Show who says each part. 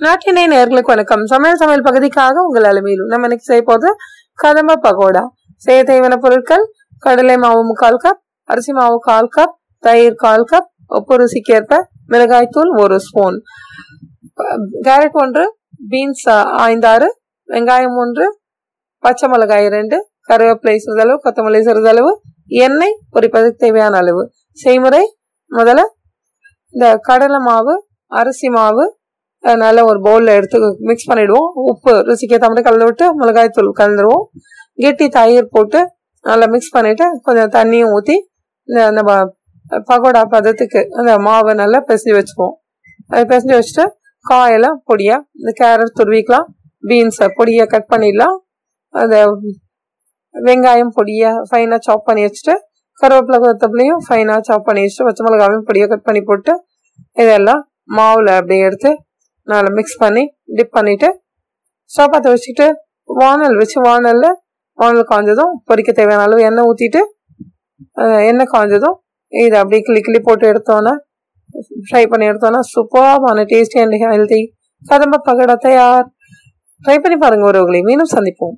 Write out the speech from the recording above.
Speaker 1: நாட்டினை நேர்களுக்கு வணக்கம். சமையல் சமையல் பகுதிக்காக உங்கள் அலுமையிலும் நம்ம இன்னைக்கு செய்ய போது கதம்ப பகோடா. செய்ய தேவையான பொருட்கள் கடலை மாவு முக்கால் கப் அரிசி மாவு கால் கப் தயிர் கால் கப் உப்பு ருசிக்கேற்ப மிளகாய்த்தூள் ஒரு ஸ்பூன் கேரட் ஒன்று பீன்ஸ் ஐந்தாறு வெங்காயம் ஒன்று பச்சை மிளகாய் ரெண்டு கருவேப்பிலை சிறிதளவு கொத்தமல்லி சிறிதளவு எண்ணெய் பொரிப்பதற்கு தேவையான அளவு. செய்முறை முதல்ல இந்த கடலை மாவு அரிசி மாவு நல்லா ஒரு பவுலில் எடுத்து மிக்ஸ் பண்ணிவிடுவோம் உப்பு ருசிக்கு ஏற்ற மாதிரி கலந்து விட்டு மிளகாய் தூள் கலந்துருவோம். கெட்டி தயிர் போட்டு நல்லா மிக்ஸ் பண்ணிவிட்டு கொஞ்சம் தண்ணியும் ஊற்றி நம்ம பகோடா பதத்துக்கு அந்த மாவை நல்லா பிசைஞ்சு வச்சுக்குவோம். அதை பிசைஞ்சு வச்சுட்டு காயெல்லாம் பொடியாக இந்த கேரட் துருவிக்கலாம் பீன்ஸை பொடியாக கட் பண்ணிடலாம். அந்த வெங்காயம் பொடியாக ஃபைனாக சாப் பண்ணி வச்சுட்டு கருவேப்பிலை கொத்தப்பிலையும் ஃபைனாக சாப் பண்ணி வச்சுட்டு பச்சை மிளகாவையும் பொடியாக கட் பண்ணி போட்டு இதெல்லாம் மாவில் அப்படியே எடுத்து நல்லா மிக்ஸ் பண்ணி டிப் பண்ணிவிட்டு சாப்பாத்தை வச்சுட்டு வானல் வச்சு வானலில் வானல் காய்ஞ்சதும் பொரிக்க தேவையான அளவு எண்ணெய் ஊற்றிட்டு எண்ணெய் காய்ஞ்சதும் இதை அப்படியே கிளி கிளி போட்டு எடுத்தோன்னே ஃப்ரை பண்ணி எடுத்தோன்னா சூப்பரான டேஸ்டி அண்ட் ஹெல்த்தி கதம்ப பகடா தயார். ட்ரை பண்ணி பாருங்கள் ஒருவர்களை மீண்டும் சந்திப்போம்.